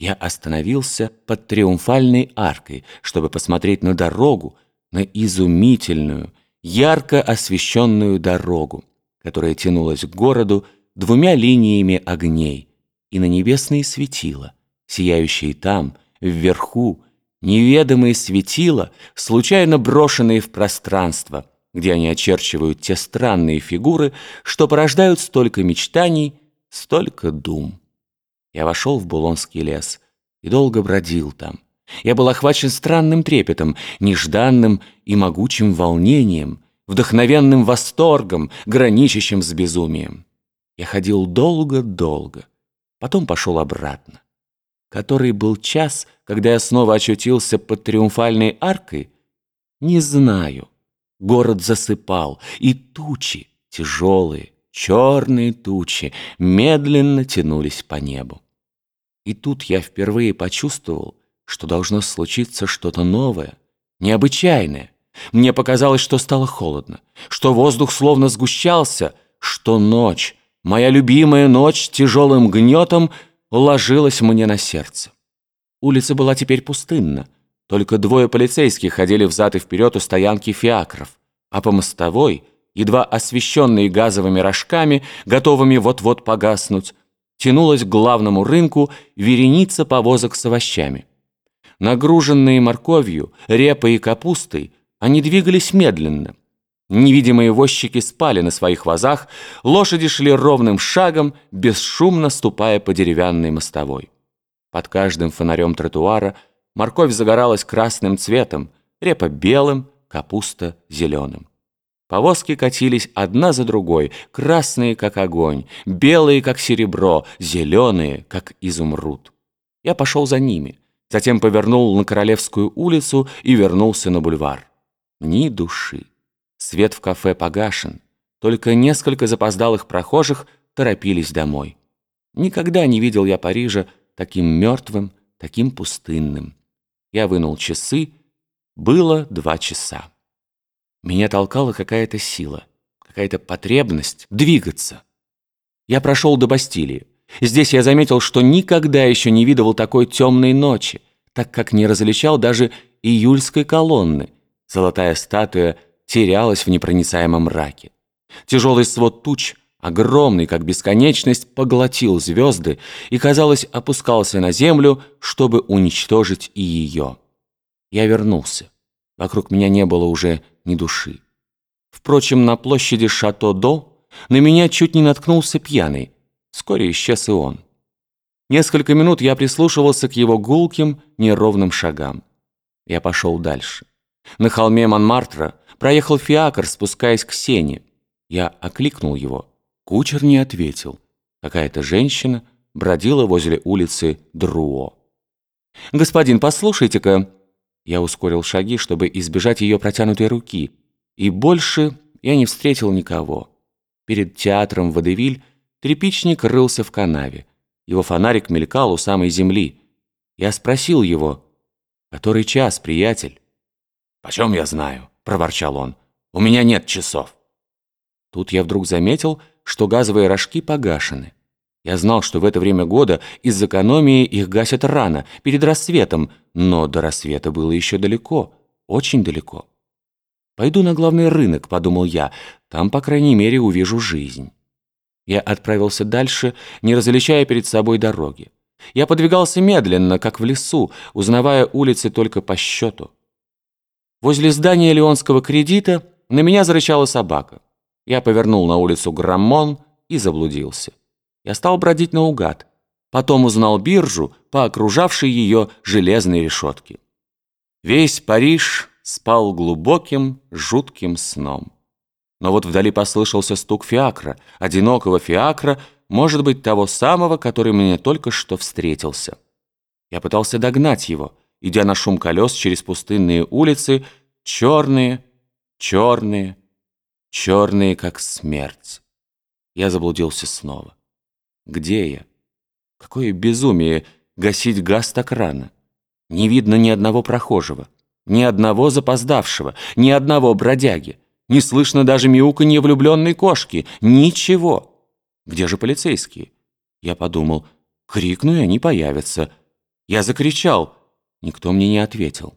Я остановился под триумфальной аркой, чтобы посмотреть на дорогу, на изумительную, ярко освещенную дорогу, которая тянулась к городу двумя линиями огней, и на небесные светила, сияющие там, вверху, неведомые светила, случайно брошенные в пространство, где они очерчивают те странные фигуры, что порождают столько мечтаний, столько дум. Я вошел в Булонский лес и долго бродил там. Я был охвачен странным трепетом, нежданным и могучим волнением, вдохновенным восторгом, граничащим с безумием. Я ходил долго-долго, потом пошел обратно. Который был час, когда я снова очутился под триумфальной аркой, не знаю. Город засыпал, и тучи, тяжелые, черные тучи, медленно тянулись по небу. И тут я впервые почувствовал, что должно случиться что-то новое, необычайное. Мне показалось, что стало холодно, что воздух словно сгущался, что ночь, моя любимая ночь тяжелым гнетом ложилась мне на сердце. Улица была теперь пустынна, только двое полицейских ходили взад и вперед у стоянки фиакров, а по мостовой, едва освещенные газовыми рожками, готовыми вот-вот погаснуть, тянулась к главному рынку вереница повозок с овощами. Нагруженные морковью, репой и капустой, они двигались медленно. Невидимые возчики спали на своих вазах, лошади шли ровным шагом, бесшумно ступая по деревянной мостовой. Под каждым фонарем тротуара морковь загоралась красным цветом, репа белым, капуста зеленым. Повозки катились одна за другой, красные, как огонь, белые, как серебро, зеленые, как изумруд. Я пошел за ними, затем повернул на Королевскую улицу и вернулся на бульвар. Ни души. Свет в кафе погашен. Только несколько запоздалых прохожих торопились домой. Никогда не видел я Парижа таким мертвым, таким пустынным. Я вынул часы. Было два часа. Меня толкала какая-то сила, какая-то потребность двигаться. Я прошел до Бастилии. Здесь я заметил, что никогда еще не видывал такой темной ночи, так как не различал даже июльской колонны. Золотая статуя терялась в непроницаемом мраке. Тяжелый свод туч, огромный, как бесконечность, поглотил звезды и, казалось, опускался на землю, чтобы уничтожить и ее. Я вернулся. Вокруг меня не было уже ни души. Впрочем, на площади Шато-До на меня чуть не наткнулся пьяный. Вскоре исчез и он. Несколько минут я прислушивался к его гулким, неровным шагам. Я пошел дальше. На холме Монмартра проехал фиакр, спускаясь к сене. Я окликнул его. Кучер не ответил. Какая-то женщина бродила возле улицы Друо. «Господин, послушайте-ка», я ускорил шаги, чтобы избежать ее протянутой руки, и больше я не встретил никого. Перед театром Водевиль тряпичник рылся в канаве. Его фонарик мелькал у самой земли. Я спросил его, «Который час, приятель?» «Почем я знаю?» – проворчал он. «У меня нет часов». Тут я вдруг заметил, что газовые рожки погашены. Я знал, что в это время года из экономии их гасят рано, перед рассветом, но до рассвета было еще далеко, очень далеко. «Пойду на главный рынок», — подумал я, — «там, по крайней мере, увижу жизнь». Я отправился дальше, не различая перед собой дороги. Я подвигался медленно, как в лесу, узнавая улицы только по счету. Возле здания Леонского кредита на меня зарычала собака. Я повернул на улицу Граммон и заблудился. Я стал бродить наугад. Потом узнал биржу по окружавшей ее железной решетке. Весь Париж спал глубоким, жутким сном. Но вот вдали послышался стук фиакра, одинокого фиакра, может быть, того самого, который мне только что встретился. Я пытался догнать его, идя на шум колес через пустынные улицы, черные, черные, черные, как смерть. Я заблудился снова. Где я? Какое безумие гасить газ так рано. Не видно ни одного прохожего, ни одного запоздавшего, ни одного бродяги. Не слышно даже мяуканье влюбленной кошки. Ничего. Где же полицейские? Я подумал, крикну, и они появятся. Я закричал. Никто мне не ответил.